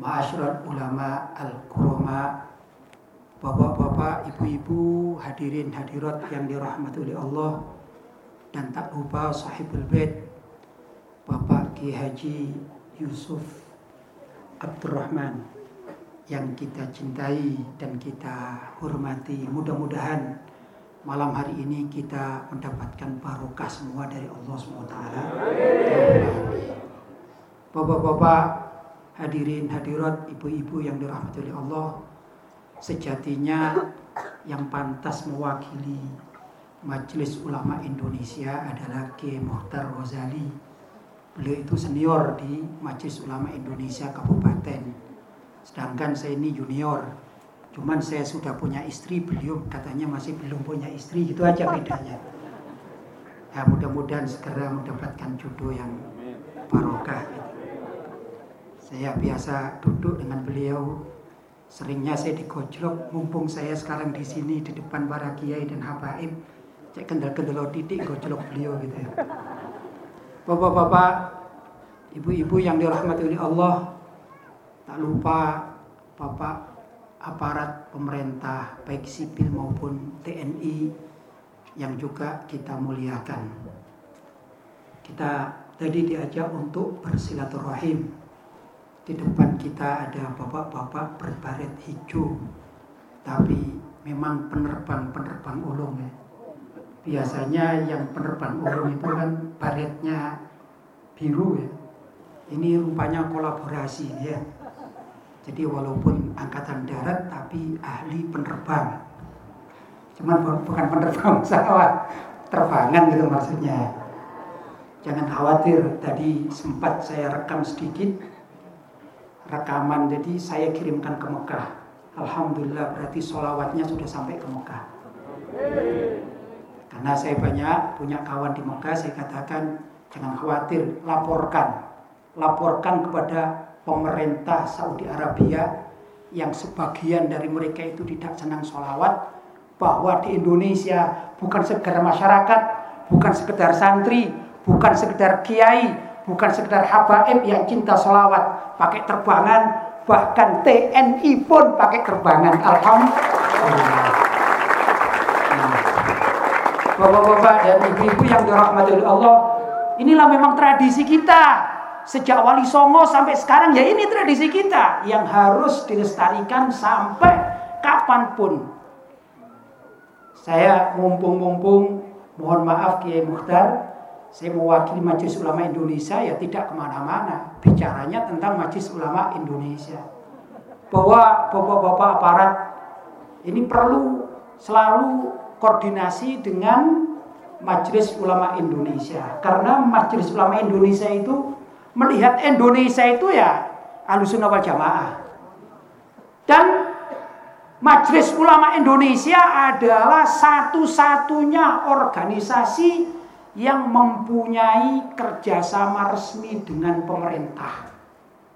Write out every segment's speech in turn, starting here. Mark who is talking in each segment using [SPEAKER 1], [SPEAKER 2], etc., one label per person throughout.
[SPEAKER 1] Ma'asyiral ulama al-kurama Bapak-bapak, ibu-ibu, hadirin hadirat yang dirahmati oleh Allah dan tak lupa sahibul bait Bapak Ki Haji Yusuf Abdurrahman yang kita cintai dan kita hormati. Mudah-mudahan malam hari ini kita mendapatkan barokah semua dari Allah SWT. Bapak-bapak, hadirin hadirat, ibu-ibu yang dirahmati oleh Allah, sejatinya yang pantas mewakili Majelis Ulama Indonesia adalah Kiai Muhtar Ghazali. Beliau itu senior di Majelis Ulama Indonesia Kabupaten. Sedangkan saya ini junior. Cuman saya sudah punya istri, beliau katanya masih belum punya istri, itu aja bedanya. Ya mudah-mudahan segera mendapatkan jodoh yang barokah. Saya biasa duduk dengan beliau, seringnya saya digojlok, mumpung saya sekarang di sini di depan para kiai dan habaib, cek kendal-kendal titik gojlok beliau gitu ya. Bapak-bapak, ibu-ibu yang dirahmati oleh Allah, tak lupa Bapak aparat pemerintah baik sipil maupun TNI yang juga kita muliakan. Kita tadi diajak untuk bersilaturahim. Di depan kita ada bapak-bapak berbaret hijau, tapi memang penerbang-penerbang ulung ya. Biasanya yang penerbang urung itu kan baretnya biru ya. Ini rupanya kolaborasi ya. Jadi walaupun angkatan darat tapi ahli penerbang. Cuman bukan penerbang pesawat. Terbangan gitu maksudnya. Jangan khawatir tadi sempat saya rekam sedikit rekaman. Jadi saya kirimkan ke Mekah. Alhamdulillah berarti solawatnya sudah sampai ke Mekah. Karena saya banyak punya kawan di Mekah, saya katakan jangan khawatir, laporkan. Laporkan kepada pemerintah Saudi Arabia yang sebagian dari mereka itu tidak senang sholawat, bahwa di Indonesia bukan sekedar masyarakat, bukan sekedar santri, bukan sekedar kiai, bukan sekedar habaib yang cinta sholawat, pakai terbangan, bahkan TNI pun pakai terbangan. Alhamdulillah. Bapak-bapak dan ibu-ibu yang dirahmati oleh Allah, inilah memang tradisi kita. Sejak Wali Songo sampai sekarang ya ini tradisi kita yang harus dilestarikan sampai kapan pun. Saya mumpung-mumpung mohon maaf Kiai Mukhtar, saya mewakili Majelis Ulama Indonesia ya tidak ke mana-mana. Bicaranya tentang Majelis Ulama Indonesia. Bahwa bapak-bapak aparat ini perlu selalu koordinasi dengan Majelis Ulama Indonesia karena Majelis Ulama Indonesia itu melihat Indonesia itu ya alusun wal jamaah dan Majelis Ulama Indonesia adalah satu-satunya organisasi yang mempunyai kerjasama resmi dengan pemerintah.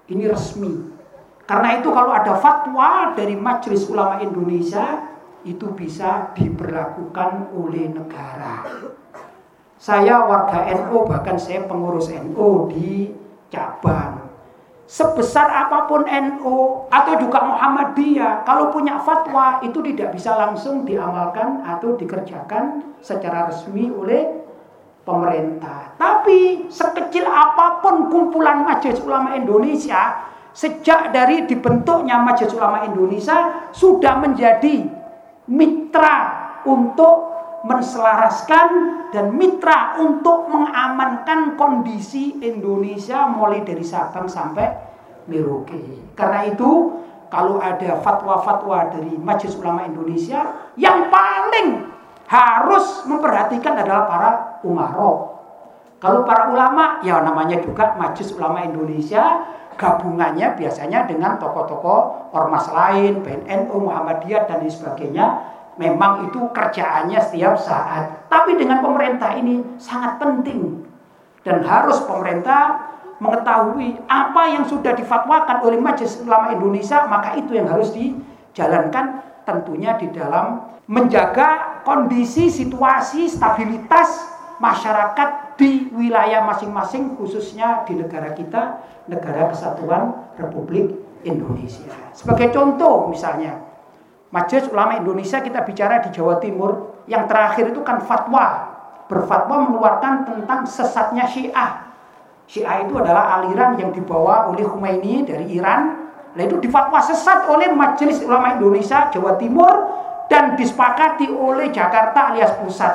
[SPEAKER 1] Ini resmi. Karena itu kalau ada fatwa dari Majelis Ulama Indonesia itu bisa diberlakukan oleh negara. Saya warga NU bahkan saya pengurus NU di cabang. Sebesar apa pun NU atau juga Muhammadiyah, kalau punya fatwa itu tidak bisa langsung diamalkan atau dikerjakan secara resmi oleh pemerintah. Tapi sekecil apa pun kumpulan Majelis Ulama Indonesia, sejak dari dibentuknya Majelis Ulama Indonesia sudah menjadi mitra untuk menselaraskan dan mitra untuk mengamankan kondisi Indonesia mulai dari Sabang sampai Merauke. Karena itu kalau ada fatwa-fatwa dari Majelis Ulama Indonesia yang paling harus memperhatikan adalah para umaro. Kalau para ulama ya namanya juga Majelis Ulama Indonesia gabungannya biasanya dengan tokoh-tokoh ormas lain, PNNU, Muhammadiyah dan lain sebagainya. Memang itu kerjaannya setiap saat. Tapi dengan pemerintah ini sangat penting dan harus pemerintah mengetahui apa yang sudah difatwakan oleh Majelis Ulama Indonesia, maka itu yang harus dijalankan tentunya di dalam menjaga kondisi situasi stabilitas masyarakat di wilayah masing-masing khususnya di negara kita, negara kesatuan Republik Indonesia. Sebagai contoh misalnya, Majelis Ulama Indonesia kita bicara di Jawa Timur, yang terakhir itu kan fatwa, berfatwa mengeluarkan tentang sesatnya Syiah. Syiah itu adalah aliran yang dibawa oleh Khomeini dari Iran Nah itu difatwa sesat oleh Majelis Ulama Indonesia Jawa Timur dan disepakati oleh Jakarta alias pusat.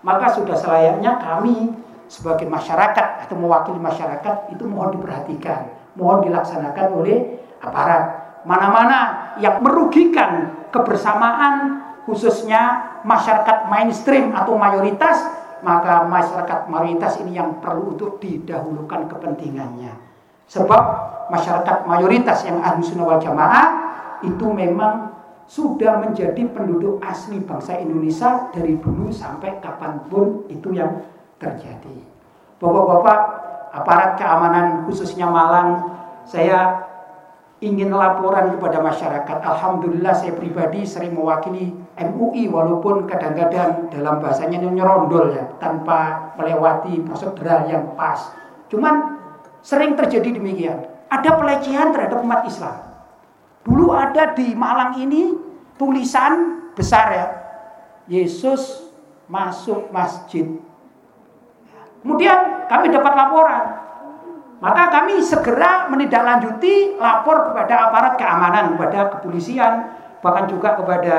[SPEAKER 1] Maka sudah selayaknya kami sebagai masyarakat atau mewakili masyarakat itu mohon diperhatikan, mohon dilaksanakan oleh aparat. Mana-mana yang merugikan kebersamaan khususnya masyarakat mainstream atau mayoritas, maka masyarakat mayoritas ini yang perlu untuk didahulukan kepentingannya. Sebab masyarakat mayoritas yang ahli sunnah wal jamaah itu memang sudah menjadi penduduk asli bangsa Indonesia dari dulu sampai kapan pun itu yang terjadi. Bapak-bapak aparat keamanan khususnya Malang, saya ingin laporan kepada masyarakat. Alhamdulillah saya pribadi sering mewakili MUI walaupun kadang-kadang dalam bahasanya nyerondol ya tanpa melewati prosedural yang pas. Cuman Sering terjadi demikian. Ada pelecehan terhadap umat Islam. Dulu ada di Malang ini tulisan besar ya. Yesus masuk masjid. Kemudian kami dapat laporan. Maka kami segera menindaklanjuti lapor kepada aparat keamanan, kepada kepolisian, bahkan juga kepada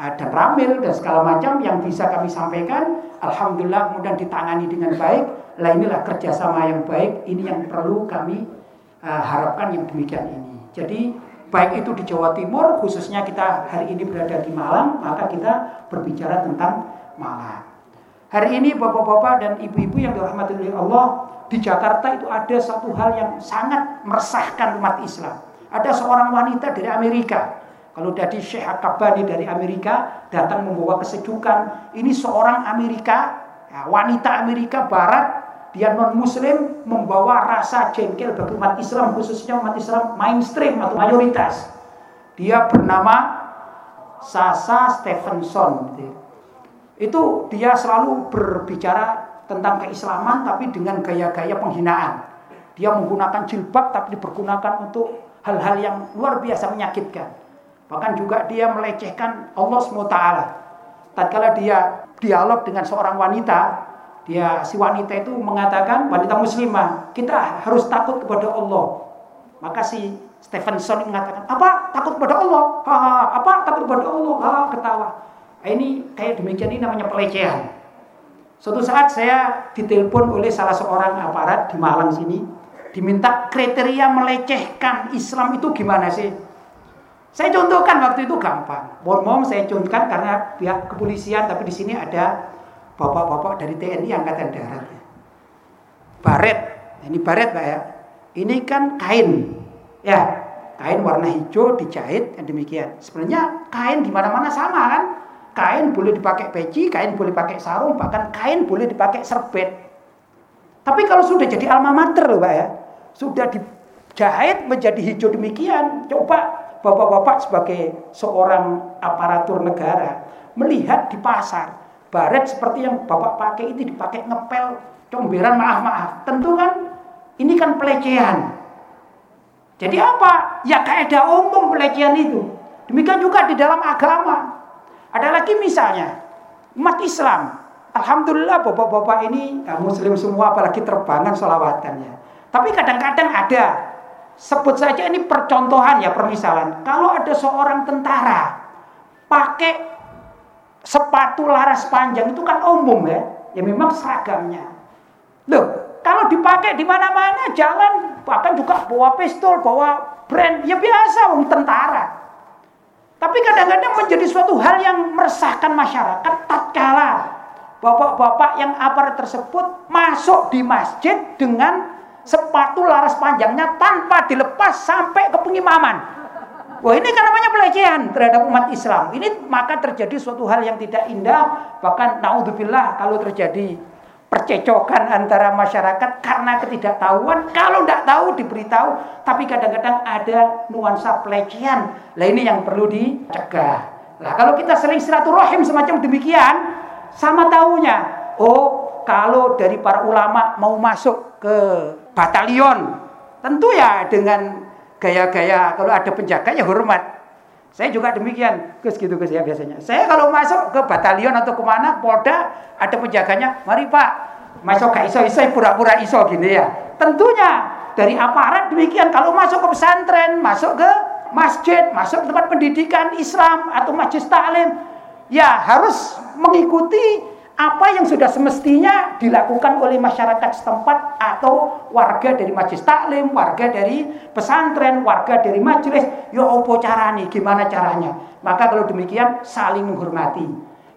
[SPEAKER 1] uh, dan ramil dan segala macam yang bisa kami sampaikan. Alhamdulillah kemudian ditangani dengan baik lah inilah kerjasama yang baik, ini yang perlu kami uh, harapkan yang demikian ini. Jadi baik itu di Jawa Timur, khususnya kita hari ini berada di Malang, maka kita berbicara tentang Malang. Hari ini bapak-bapak dan ibu-ibu yang dirahmati oleh Allah, di Jakarta itu ada satu hal yang sangat meresahkan umat Islam. Ada seorang wanita dari Amerika, kalau dari Syekh Akabani dari Amerika datang membawa kesejukan. Ini seorang Amerika, ya, wanita Amerika Barat dia non muslim membawa rasa jengkel bagi umat Islam khususnya umat Islam mainstream atau mayoritas. Dia bernama Sasa Stevenson. Itu dia selalu berbicara tentang keislaman tapi dengan gaya-gaya penghinaan. Dia menggunakan jilbab tapi dipergunakan untuk hal-hal yang luar biasa menyakitkan. Bahkan juga dia melecehkan Allah SWT tatkala dia dialog dengan seorang wanita dia si wanita itu mengatakan wanita muslimah kita harus takut kepada Allah. Maka si Stevenson mengatakan apa? Takut kepada Allah? Ha, ha, apa? Takut kepada Allah? Ha, ketawa. Nah, ini kayak demikian ini namanya pelecehan. Suatu saat saya ditelepon oleh salah seorang aparat di Malang sini diminta kriteria melecehkan Islam itu gimana sih? Saya contohkan waktu itu gampang. Mohon saya contohkan karena pihak kepolisian tapi di sini ada bapak-bapak dari TNI Angkatan Darat. Baret, ini baret Pak ya. Ini kan kain, ya kain warna hijau dijahit dan demikian. Sebenarnya kain di mana-mana sama kan? Kain boleh dipakai peci, kain boleh pakai sarung, bahkan kain boleh dipakai serbet. Tapi kalau sudah jadi alma mater loh Pak ya, sudah dijahit menjadi hijau demikian, coba bapak-bapak sebagai seorang aparatur negara melihat di pasar baret seperti yang Bapak pakai itu dipakai ngepel, comberan maaf-maaf. Tentu kan ini kan pelecehan. Jadi apa? Ya kaidah umum pelecehan itu. Demikian juga di dalam agama. Ada lagi misalnya umat Islam. Alhamdulillah bapak-bapak ini ya, muslim semua apalagi terbangan solawatannya. Tapi kadang-kadang ada sebut saja ini percontohan ya permisalan. Kalau ada seorang tentara pakai sepatu laras panjang itu kan umum ya. Ya memang seragamnya. Loh, kalau dipakai di mana-mana jalan bahkan juga bawa pistol, bawa brand, ya biasa wong tentara. Tapi kadang-kadang menjadi suatu hal yang meresahkan masyarakat tatkala bapak-bapak yang aparat tersebut masuk di masjid dengan sepatu laras panjangnya tanpa dilepas sampai ke pengimaman. Wah ini kan namanya pelecehan terhadap umat Islam. Ini maka terjadi suatu hal yang tidak indah. Bahkan naudzubillah kalau terjadi percecokan antara masyarakat karena ketidaktahuan. Kalau tidak tahu diberitahu, tapi kadang-kadang ada nuansa pelecehan. Nah ini yang perlu dicegah. Nah kalau kita sering silaturahim semacam demikian, sama tahunya. Oh kalau dari para ulama mau masuk ke batalion, tentu ya dengan gaya-gaya kalau ada penjaga ya hormat. Saya juga demikian, Gus gitu Gus ya biasanya. Saya kalau masuk ke batalion atau ke mana, Polda ada penjaganya, mari Pak, masuk ke iso-iso pura-pura iso gini ya. Tentunya dari aparat demikian kalau masuk ke pesantren, masuk ke masjid, masuk ke tempat pendidikan Islam atau majlis taklim, ya harus mengikuti apa yang sudah semestinya dilakukan oleh masyarakat setempat atau warga dari majlis taklim, warga dari pesantren, warga dari majelis, ya opo caranya, gimana caranya. Maka kalau demikian saling menghormati.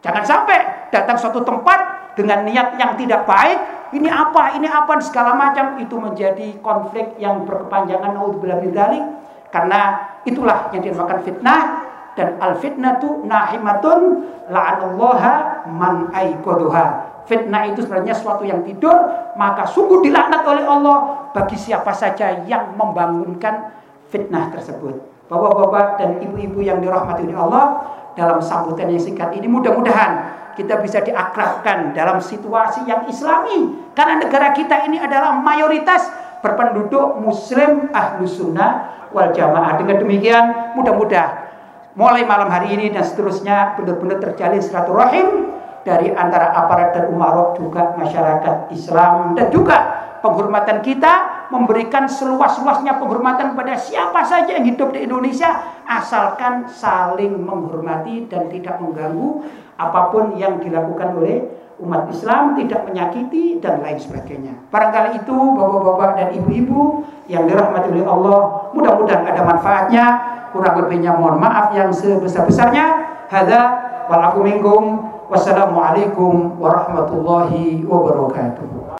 [SPEAKER 1] Jangan sampai datang suatu tempat dengan niat yang tidak baik, ini apa, ini apa, segala macam itu menjadi konflik yang berkepanjangan naudzubillah karena itulah yang dinamakan fitnah dan al fitnatu nahimatun la'anallaha man aikodoha fitnah itu sebenarnya suatu yang tidur maka sungguh dilaknat oleh Allah bagi siapa saja yang membangunkan fitnah tersebut. Bapak-bapak dan ibu-ibu yang dirahmati oleh Allah dalam sambutan yang singkat ini mudah-mudahan kita bisa diakrabkan dalam situasi yang islami. Karena negara kita ini adalah mayoritas berpenduduk muslim ahlu sunnah wal jamaah. Dengan demikian mudah-mudahan mulai malam hari ini dan seterusnya benar-benar terjalin silaturahim dari antara aparat dan umarok juga masyarakat Islam dan juga penghormatan kita memberikan seluas-luasnya penghormatan pada siapa saja yang hidup di Indonesia asalkan saling menghormati dan tidak mengganggu apa pun yang dilakukan oleh umat Islam tidak menyakiti dan lain sebagainya. Barangkali itu bapak-bapak dan ibu-ibu yang dirahmati oleh Allah, mudah-mudahan ada manfaatnya kurang lebihnya mohon maaf yang sebesar-besarnya. Hadza wal minkum. Wassalamualaikum warahmatullahi wabarakatuh